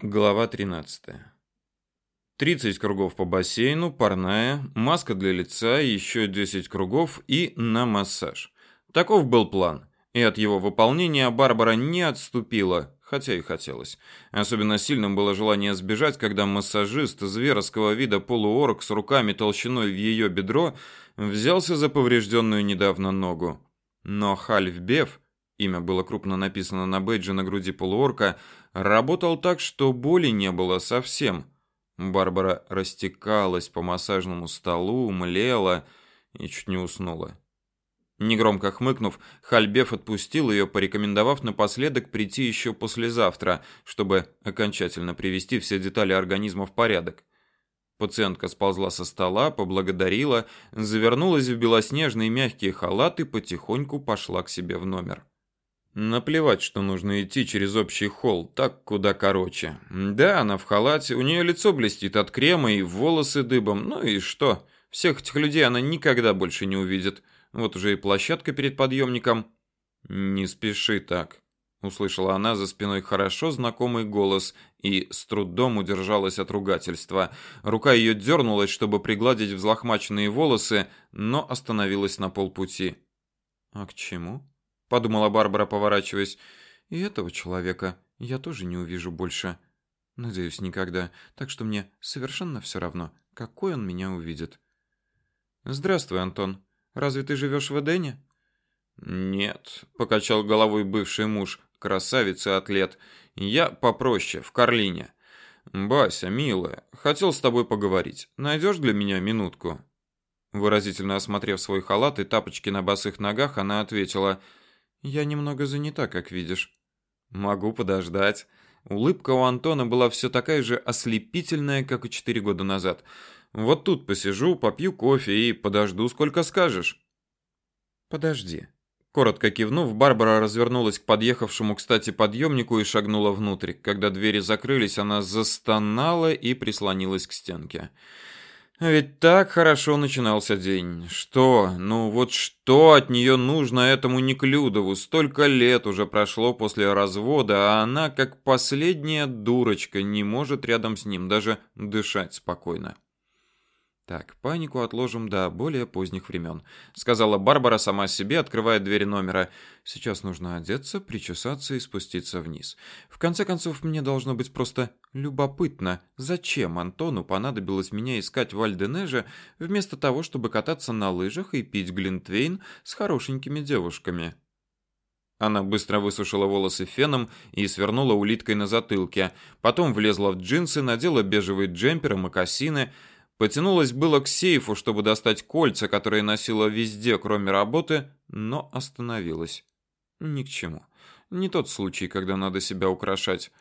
Глава 13. 30 кругов по бассейну, парная, маска для лица, еще 10 кругов и на массаж. Таков был план, и от его выполнения Барбара не отступила, хотя и хотелось. Особенно сильным было желание сбежать, когда массажист зверского вида полуорк с руками толщиной в ее бедро взялся за поврежденную недавно ногу. Но Хальфбеф имя было крупно написано на бейдже на груди полуорка, работал так, что боли не было совсем. Барбара растекалась по массажному столу, млела и чуть не уснула. Негромко хмыкнув, Хальбеф отпустил ее, порекомендовав напоследок прийти еще послезавтра, чтобы окончательно привести все детали организма в порядок. Пациентка сползла со стола, поблагодарила, завернулась в белоснежный мягкий халат и потихоньку пошла к себе в номер. Наплевать, что нужно идти через общий холл, так куда короче. Да, она в халате, у нее лицо блестит от крема и волосы дыбом. Ну и что? Всех этих людей она никогда больше не увидит. Вот уже и площадка перед подъемником. Не спеши так, услышала она за спиной хорошо знакомый голос и с трудом удержалась от ругательства. Рука ее дернулась, чтобы пригладить взлохмаченные волосы, но остановилась на полпути. А к чему? Подумала Барбара, поворачиваясь. И этого человека я тоже не увижу больше. Надеюсь, никогда. Так что мне совершенно все равно, какой он меня увидит. Здравствуй, Антон. Разве ты живешь в Эдене? Нет, покачал головой бывший муж, красавец и атлет. Я попроще, в Карлине. Бася, милая, хотел с тобой поговорить. Найдешь для меня минутку? Выразительно осмотрев свой халат и тапочки на босых ногах, она ответила: я немного занята, как видишь. Могу подождать. Улыбка у Антона была все такая же ослепительная, как и четыре года назад. Вот тут посижу, попью кофе и подожду, сколько скажешь. Подожди. Коротко кивнув, Барбара развернулась к подъехавшему, кстати, подъемнику и шагнула внутрь. Когда двери закрылись, она застонала и прислонилась к стенке. Ведь так хорошо начинался день. Что? Ну вот что от нее нужно этому Неклюдову? Столько лет уже прошло после развода, а она, как последняя дурочка, не может рядом с ним даже дышать спокойно. Так, панику отложим до более поздних времен», — сказала Барбара сама себе, открывая дверь номера. Сейчас нужно одеться, причесаться и спуститься вниз. В конце концов, мне должно быть просто любопытно, зачем Антону понадобилось меня искать в Альденеже, вместо того, чтобы кататься на лыжах и пить глинтвейн с хорошенькими девушками. Она быстро высушила волосы феном и свернула улиткой на затылке. Потом влезла в джинсы, надела бежевый джемпер и мокасины, Потянулась было к сейфу, чтобы достать кольца, которые носила везде, кроме работы, но остановилась. Ни к чему. Не тот случай, когда надо себя украшать.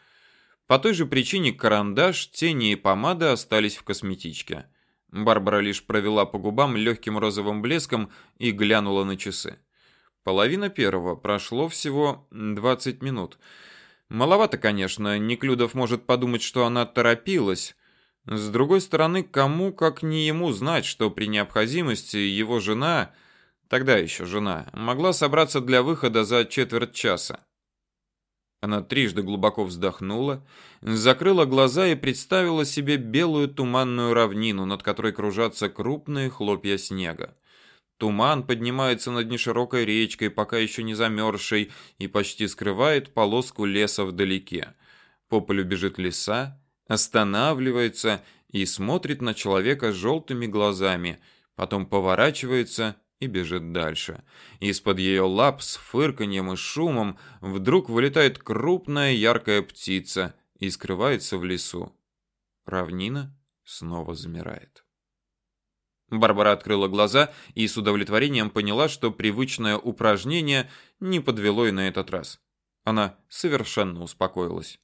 По той же причине карандаш, тени и помада остались в косметичке. Барбара лишь провела по губам легким розовым блеском и глянула на часы. Половина первого, прошло всего 20 минут. Маловато, конечно, Неклюдов может подумать, что она торопилась, с другой стороны, кому, как не ему, знать, что при необходимости его жена, тогда еще жена, могла собраться для выхода за четверть часа. Она трижды глубоко вздохнула, закрыла глаза и представила себе белую туманную равнину, над которой кружатся крупные хлопья снега. Туман поднимается над неширокой речкой, пока еще не замерзшей, и почти скрывает полоску леса вдалеке. По полю бежит лиса, останавливается и смотрит на человека желтыми глазами, потом поворачивается и бежит дальше. Из-под ее лап с фырканьем и шумом вдруг вылетает крупная яркая птица и скрывается в лесу. Равнина снова замирает. Барбара открыла глаза и с удовлетворением поняла, что привычное упражнение не подвело и на этот раз. Она совершенно успокоилась.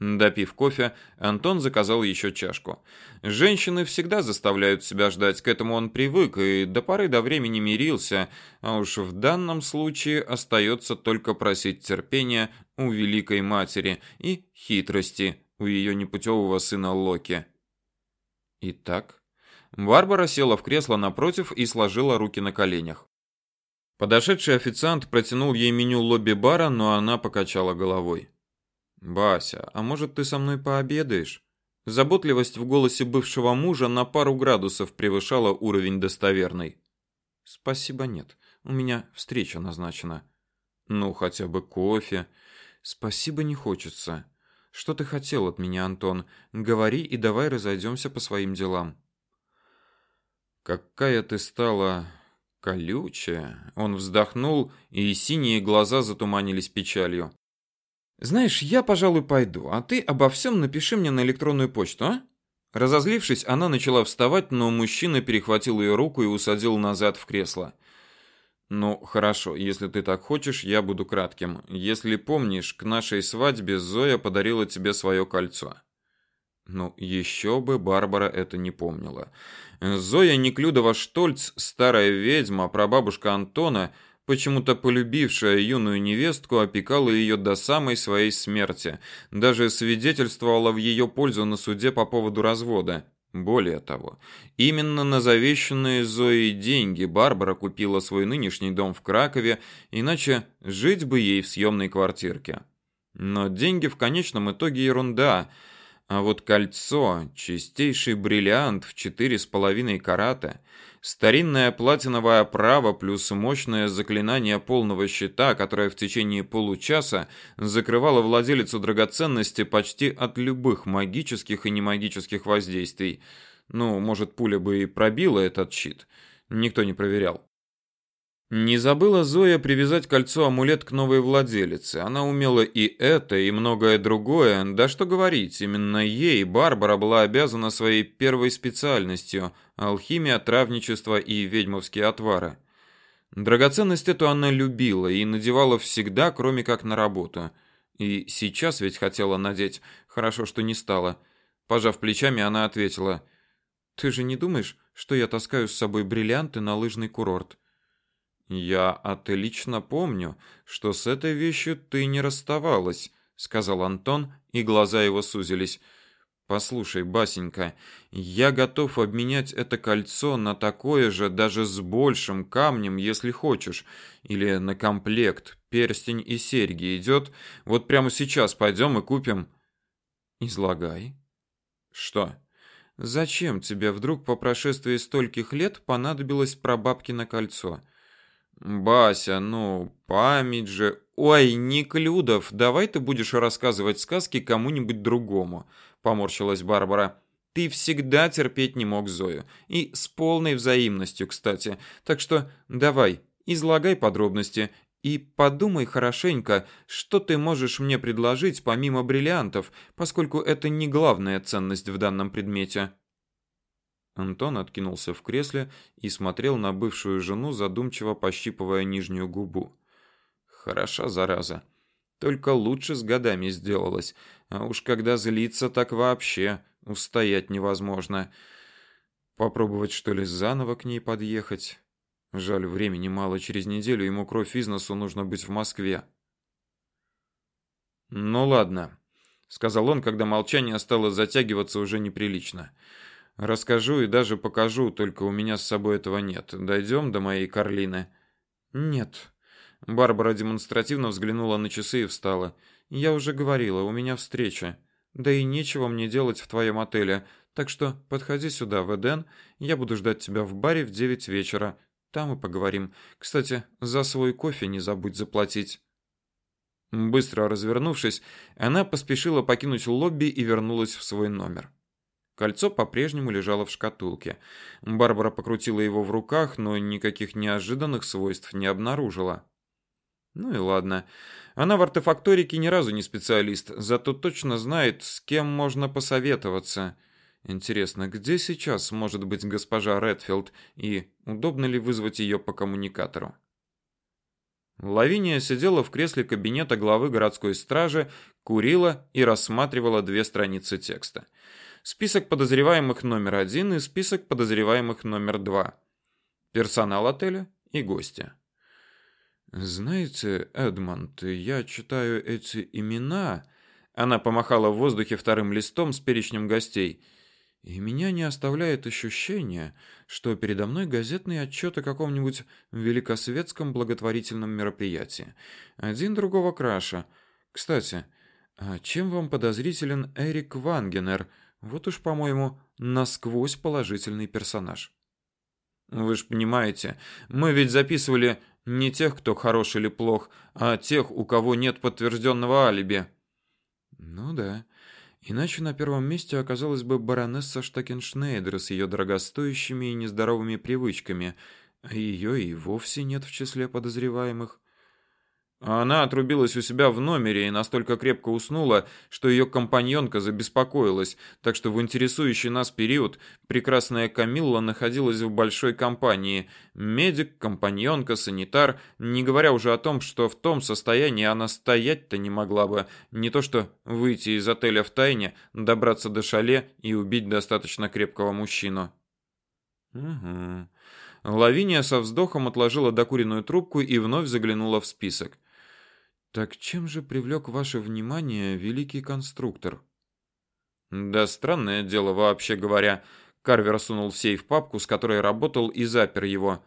Допив кофе, Антон заказал еще чашку. Женщины всегда заставляют себя ждать, к этому он привык и до поры до времени мирился, а уж в данном случае остается только просить терпения у великой матери и хитрости у ее непутевого сына Локи. Итак, Барбара села в кресло напротив и сложила руки на коленях. Подошедший официант протянул ей меню лобби-бара, но она покачала головой. Бася, а может ты со мной пообедаешь? Заботливость в голосе бывшего мужа на пару градусов превышала уровень достоверный. Спасибо, нет. У меня встреча назначена. Ну, хотя бы кофе. Спасибо не хочется. Что ты хотел от меня, Антон? Говори и давай разойдемся по своим делам. Какая ты стала колючая. Он вздохнул, и синие глаза затуманились печалью. Знаешь, я, пожалуй, пойду, а ты обо всем напиши мне на электронную почту, а? Разозлившись, она начала вставать, но мужчина перехватил ее руку и усадил назад в кресло. Ну, хорошо, если ты так хочешь, я буду кратким. Если помнишь, к нашей свадьбе Зоя подарила тебе свое кольцо. Ну, еще бы Барбара это не помнила. Зоя Неклюдова-Штольц, старая ведьма, прабабушка Антона, почему-то полюбившая юную невестку, опекала ее до самой своей смерти, даже свидетельствовала в ее пользу на суде по поводу развода. Более того, именно на завещанные Зоей деньги Барбара купила свой нынешний дом в Кракове, иначе жить бы ей в съемной квартирке. Но деньги в конечном итоге ерунда, а вот кольцо, чистейший бриллиант в четыре с половиной карата, старинная платиновая оправа плюс мощное заклинание полного щита, которое в течение получаса закрывало владелицу драгоценности почти от любых магических и немагических воздействий. Ну, может, пуля бы и пробила этот щит. Никто не проверял. Не забыла Зоя привязать кольцо-амулет к новой владелице. Она умела и это, и многое другое. Да что говорить, именно ей Барбара была обязана своей первой специальностью – алхимия, травничество и ведьмовские отвары. Драгоценность эту она любила и надевала всегда, кроме как на работу. И сейчас ведь хотела надеть, хорошо, что не стала. Пожав плечами, она ответила: "Ты же не думаешь, что я таскаю с собой бриллианты на лыжный курорт?" Я отлично помню, что с этой вещью ты не расставалась, сказал Антон, и глаза его сузились. Послушай, Басенька, я готов обменять это кольцо на такое же, даже с большим камнем, если хочешь, или на комплект, перстень и серьги идет. Вот прямо сейчас пойдем и купим. Излагай. Что? Зачем тебе вдруг по прошествии стольких лет понадобилось прабабкино кольцо? Бася, ну, память же. Ой, Никлюдов, давай ты будешь рассказывать сказки кому-нибудь другому, поморщилась Барбара. Ты всегда терпеть не мог Зою, и с полной взаимностью, кстати. Так что давай, излагай подробности и подумай хорошенько, что ты можешь мне предложить помимо бриллиантов, поскольку это не главная ценность в данном предмете. Антон откинулся в кресле и смотрел на бывшую жену, задумчиво пощипывая нижнюю губу. Хороша зараза. Только лучше с годами сделалась, а уж когда злится, так вообще устоять невозможно. Попробовать что ли заново к ней подъехать? Жаль, времени мало, через неделю ему кровь из носу нужно быть в Москве. Ну ладно, сказал он, когда молчание стало затягиваться уже неприлично. Расскажу и даже покажу, только у меня с собой этого нет. Дойдем до моей Карлины. Нет. Барбара демонстративно взглянула на часы и встала. Я уже говорила, у меня встреча. Да и нечего мне делать в твоем отеле. Так что подходи сюда в Эден, я буду ждать тебя в баре в девять вечера. Там и поговорим. Кстати, за свой кофе не забудь заплатить. Быстро развернувшись, она поспешила покинуть лобби и вернулась в свой номер. Кольцо по-прежнему лежало в шкатулке. Барбара покрутила его в руках, но никаких неожиданных свойств не обнаружила. Ну и ладно. Она в артефакторике ни разу не специалист, зато точно знает, с кем можно посоветоваться. Интересно, где сейчас может быть госпожа Редфилд и удобно ли вызвать ее по коммуникатору? Лавиния сидела в кресле кабинета главы городской стражи, курила и рассматривала две страницы текста список подозреваемых номер один и список подозреваемых номер два, персонал отеля и гости. Знаете, Эдмонд, я читаю эти имена. Она помахала в воздухе вторым листом с перечнем гостей. И меня не оставляет ощущение, что передо мной газетный отчет о каком-нибудь великосветском благотворительном мероприятии. Один другого краше. Кстати, А чем вам подозрителен Эрик Вангенер? Вот уж, по-моему, насквозь положительный персонаж. Вы же понимаете, мы ведь записывали не тех, кто хорош или плох, а тех, у кого нет подтвержденного алиби. Ну да. Иначе на первом месте оказалась бы баронесса Штакеншнейдер с ее дорогостоящими и нездоровыми привычками, а ее и вовсе нет в числе подозреваемых. А она отрубилась у себя в номере и настолько крепко уснула, что ее компаньонка забеспокоилась, так что в интересующий нас период прекрасная Камилла находилась в большой компании. Медик, компаньонка, санитар, не говоря уже о том, что в том состоянии она стоять-то не могла бы, не то что выйти из отеля в тайне, добраться до шале и убить достаточно крепкого мужчину. Угу. Лавиния со вздохом отложила докуренную трубку и вновь заглянула в список. Так чем же привлек ваше внимание великий конструктор? Да странное дело вообще говоря. Карвер сунул в сейф папку, с которой работал, и запер его.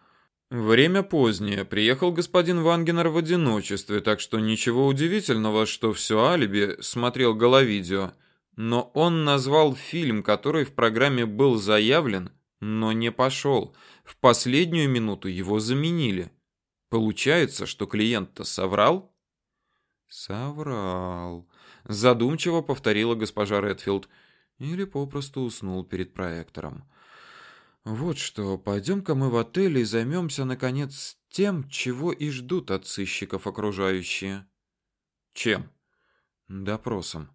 Время позднее. Приехал господин Вангенер в одиночестве, так что ничего удивительного, что все алиби смотрел головидео. Но он назвал фильм, который в программе был заявлен, но не пошел. В последнюю минуту его заменили. Получается, что клиент-то соврал? Соврал, задумчиво повторила госпожа Редфилд, или попросту уснул перед проектором. Вот что, пойдем-ка мы в отель и займемся наконец тем, чего и ждут от сыщиков окружающие. Чем? Допросом.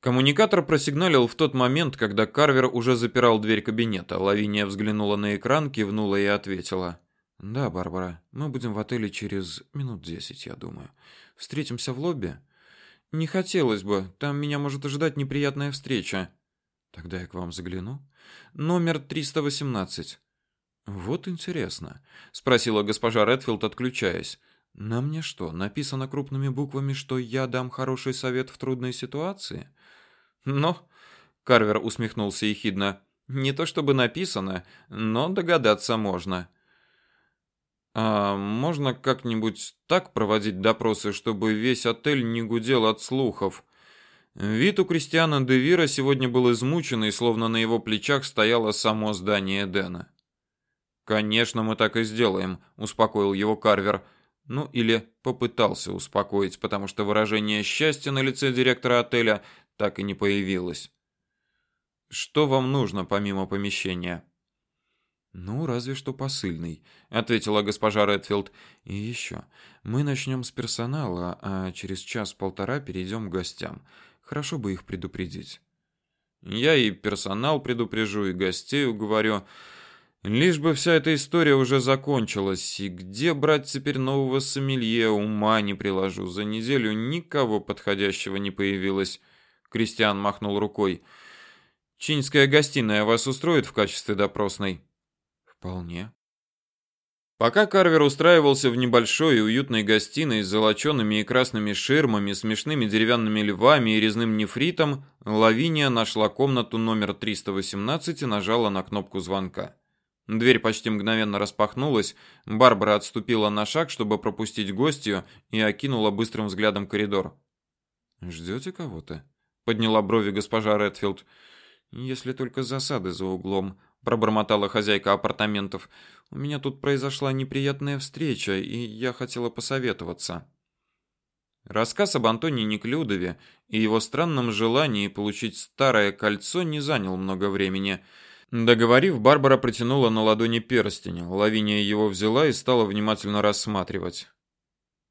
Коммуникатор просигналил в тот момент, когда Карвер уже запирал дверь кабинета. Лавиния взглянула на экран, кивнула и ответила: "Да, Барбара, мы будем в отеле через минут десять, я думаю. Встретимся в лобби? Не хотелось бы, там меня может ожидать неприятная встреча. Тогда я к вам загляну. Номер 318. Вот интересно, спросила госпожа Редфилд, отключаясь. На мне что, написано крупными буквами, что я дам хороший совет в трудной ситуации? Но Карвер усмехнулся ехидно. Не то чтобы написано, но догадаться можно. А можно как-нибудь так проводить допросы, чтобы весь отель не гудел от слухов? Вид у Кристиана Девира сегодня был измученный, словно на его плечах стояло само здание Эдена. Конечно, мы так и сделаем, успокоил его Карвер. Ну или попытался успокоить, потому что выражение счастья на лице директора отеля так и не появилось. Что вам нужно помимо помещения? Ну, разве что посыльный, ответила госпожа Редфилд. И еще, мы начнем с персонала, а через час-полтора перейдем к гостям. Хорошо бы их предупредить. Я и персонал предупрежу, и гостей уговорю. Лишь бы вся эта история уже закончилась. И где брать теперь нового сомелье, ума не приложу. За неделю никого подходящего не появилось. Кристиан махнул рукой. Чинская гостиная вас устроит в качестве допросной? Вполне. Пока Карвер устраивался в небольшой и уютной гостиной с золочеными и красными ширмами, смешными деревянными львами и резным нефритом, Лавиния нашла комнату номер 318 и нажала на кнопку звонка. Дверь почти мгновенно распахнулась, Барбара отступила на шаг, чтобы пропустить гостью, и окинула быстрым взглядом коридор. «Ждете кого-то?» — подняла брови госпожа Редфилд. «Если только засады за углом», пробормотала хозяйка апартаментов. У меня тут произошла неприятная встреча, и я хотела посоветоваться. Рассказ об Антоне Неклюдове и его странном желании получить старое кольцо не занял много времени. Договорив, Барбара протянула на ладони перстень. Лавиния его взяла и стала внимательно рассматривать.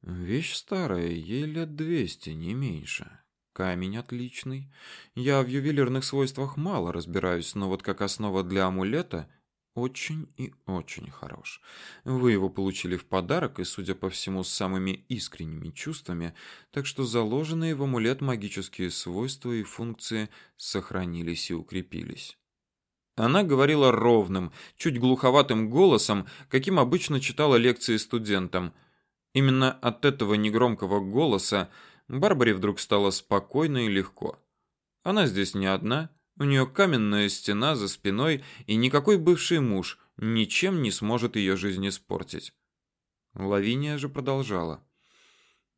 Вещь старая, ей лет двести, не меньше. Камень отличный. Я в ювелирных свойствах мало разбираюсь, но вот как основа для амулета очень и очень хорош. Вы его получили в подарок и, судя по всему, с самыми искренними чувствами, так что заложенные в амулет магические свойства и функции сохранились и укрепились. Она говорила ровным, чуть глуховатым голосом, каким обычно читала лекции студентам. Именно от этого негромкого голоса Барбаре вдруг стало спокойно и легко. Она здесь не одна, у нее каменная стена за спиной, и никакой бывший муж ничем не сможет ее жизнь испортить. Лавиния же продолжала.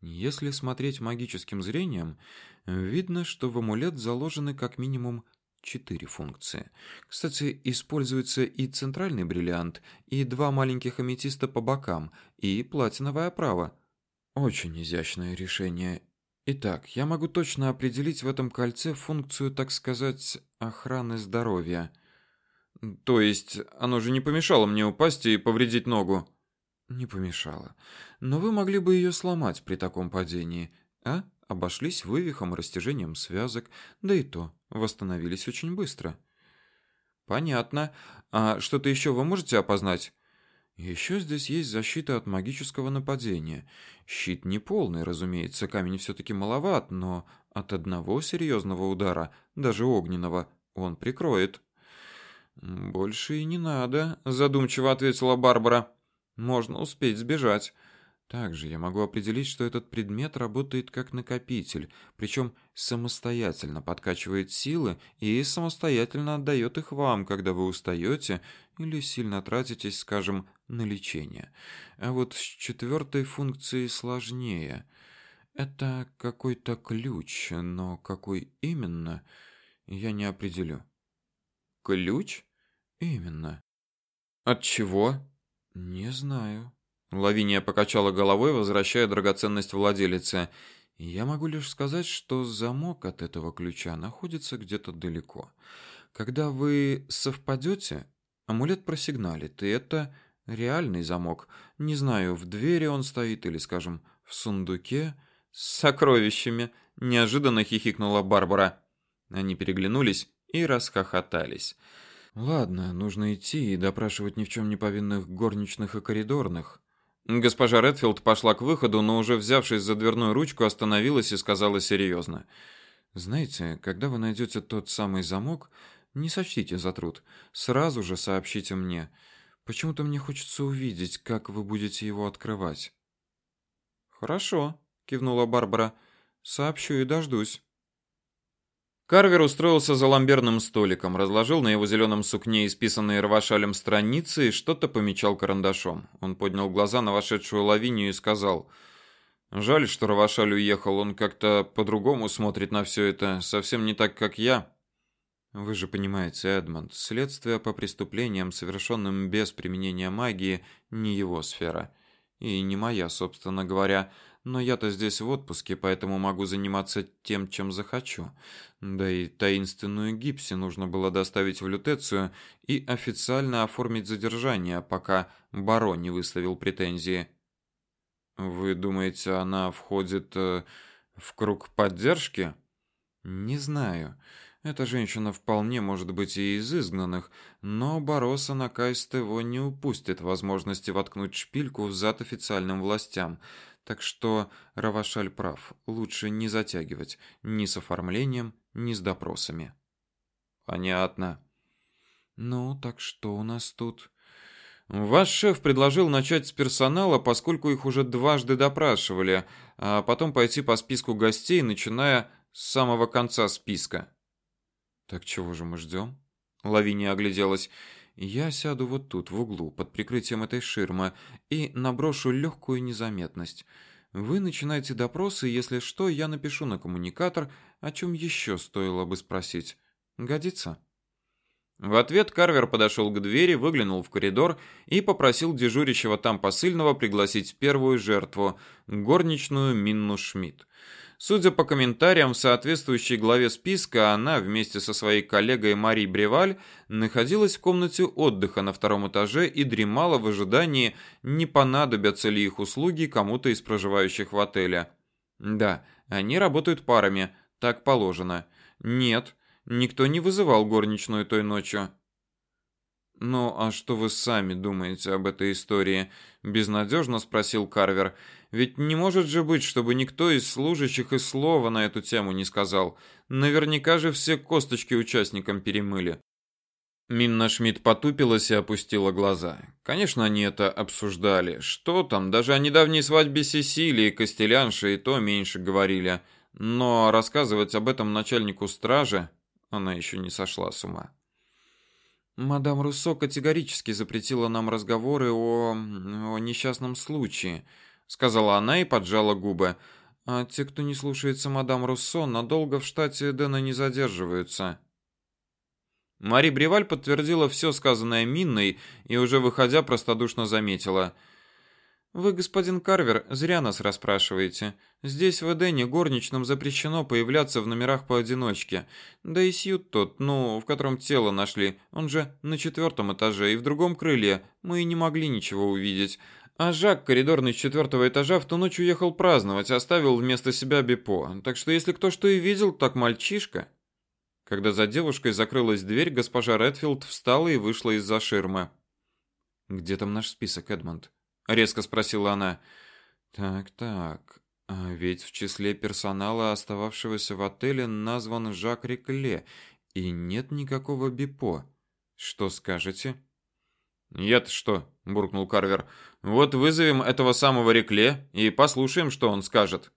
Если смотреть магическим зрением, видно, что в амулет заложены как минимум четыре функции. Кстати, используется и центральный бриллиант, и два маленьких аметиста по бокам, и платиновая оправа. Очень изящное решение. Итак, я могу точно определить в этом кольце функцию, так сказать, охраны здоровья. То есть, оно же не помешало мне упасть и повредить ногу. Не помешало. Но вы могли бы ее сломать при таком падении, а? Обошлись вывихом растяжением связок, да и то восстановились очень быстро. Понятно. А что-то еще вы можете опознать? Еще здесь есть защита от магического нападения. Щит не полный, разумеется, камень все таки маловат, но от одного серьезного удара, даже огненного, он прикроет. Больше и не надо, задумчиво ответила Барбара. Можно успеть сбежать. Также я могу определить, что этот предмет работает как накопитель, причем самостоятельно подкачивает силы и самостоятельно отдает их вам, когда вы устаете или сильно тратитесь, скажем, на лечение. А вот с четвертой функцией сложнее. Это какой-то ключ, но какой именно, я не определю. Ключ? Именно. От чего? Не знаю. Лавиния покачала головой, возвращая драгоценность владелице. Я могу лишь сказать, что замок от этого ключа находится где-то далеко. Когда вы совпадете, амулет просигналит, и это реальный замок. Не знаю, в двери он стоит или, скажем, в сундуке с сокровищами. Неожиданно хихикнула Барбара. Они переглянулись и расхохотались. Ладно, нужно идти и допрашивать ни в чем не повинных горничных и коридорных. Госпожа Редфилд пошла к выходу, но уже взявшись за дверную ручку, остановилась и сказала серьезно. Знаете, когда вы найдете тот самый замок, не сочтите за труд, сразу же сообщите мне. Почему-то мне хочется увидеть, как вы будете его открывать. Хорошо, кивнула Барбара. Сообщу и дождусь. Карвер устроился за ламберным столиком, разложил на его зеленом сукне исписанные Равашалем страницы и что-то помечал карандашом. Он поднял глаза на вошедшую Лавинию и сказал: "Жаль, что Равашаль уехал, он как-то по-другому смотрит на все это, совсем не так, как я". Вы же понимаете, Эдмонд, следствие по преступлениям, совершенным без применения магии, не его сфера и не моя, собственно говоря. Но я-то здесь в отпуске, поэтому могу заниматься тем, чем захочу. Да и таинственную гипси нужно было доставить в Лютецию и официально оформить задержание, пока барон не выставил претензии. Вы думаете, она входит э, в круг поддержки? Не знаю. Эта женщина вполне может быть и из изгнанных, но Бороса на его не упустит возможности воткнуть шпильку в зад официальным властям. Так что Равашаль прав, лучше не затягивать ни с оформлением, ни с допросами. Понятно. Ну, так что у нас тут? Ваш шеф предложил начать с персонала, поскольку их уже дважды допрашивали, а потом пойти по списку гостей, начиная с самого конца списка. Так чего же мы ждем? Лавиния огляделась. Я сяду вот тут, в углу, под прикрытием этой ширмы, и наброшу легкую незаметность. Вы начинаете допросы, если что, я напишу на коммуникатор, о чем еще стоило бы спросить. Годится? В ответ Карвер подошел к двери, выглянул в коридор и попросил дежурящего там посыльного пригласить первую жертву, горничную Минну Шмидт. Судя по комментариям в соответствующей главе списка, она вместе со своей коллегой Марией Бреваль находилась в комнате отдыха на втором этаже и дремала в ожидании, не понадобятся ли их услуги кому-то из проживающих в отеле. Да, они работают парами, так положено. Нет, никто не вызывал горничную той ночью. Ну, а что вы сами думаете об этой истории? безнадежно спросил Карвер. Ведь не может же быть, чтобы никто из служащих и слова на эту тему не сказал. Наверняка же все косточки участникам перемыли. Минна Шмидт потупилась и опустила глаза. Конечно, они это обсуждали. Что там, даже о недавней свадьбе Сесилии Костелянши и то меньше говорили. Но рассказывать об этом начальнику стражи она еще не сошла с ума. Мадам Руссо категорически запретила нам разговоры о о несчастном случае. сказала она и поджала губы. А те, кто не слушается мадам Руссо, надолго в штате Эдена не задерживаются. Мари Бреваль подтвердила все сказанное Минной и уже выходя простодушно заметила: вы, господин Карвер, зря нас расспрашиваете. Здесь в Эдене горничным запрещено появляться в номерах поодиночке. Да и Сьют тот, ну, в котором тело нашли, он же на четвертом этаже и в другом крыле. Мы и не могли ничего увидеть. А Жак, коридорный с четвертого этажа, в ту ночь уехал праздновать, оставил вместо себя Бипо. Так что если кто что и видел, так мальчишка. Когда за девушкой закрылась дверь, госпожа Редфилд встала и вышла из-за ширмы. Где там наш список, Эдмонд? Резко спросила она. Так, так. А ведь в числе персонала, остававшегося в отеле, назван Жак Рекле, и нет никакого Бипо. Что скажете? «Я-то что?» – буркнул Карвер. «Вот вызовем этого самого Рекле и послушаем, что он скажет».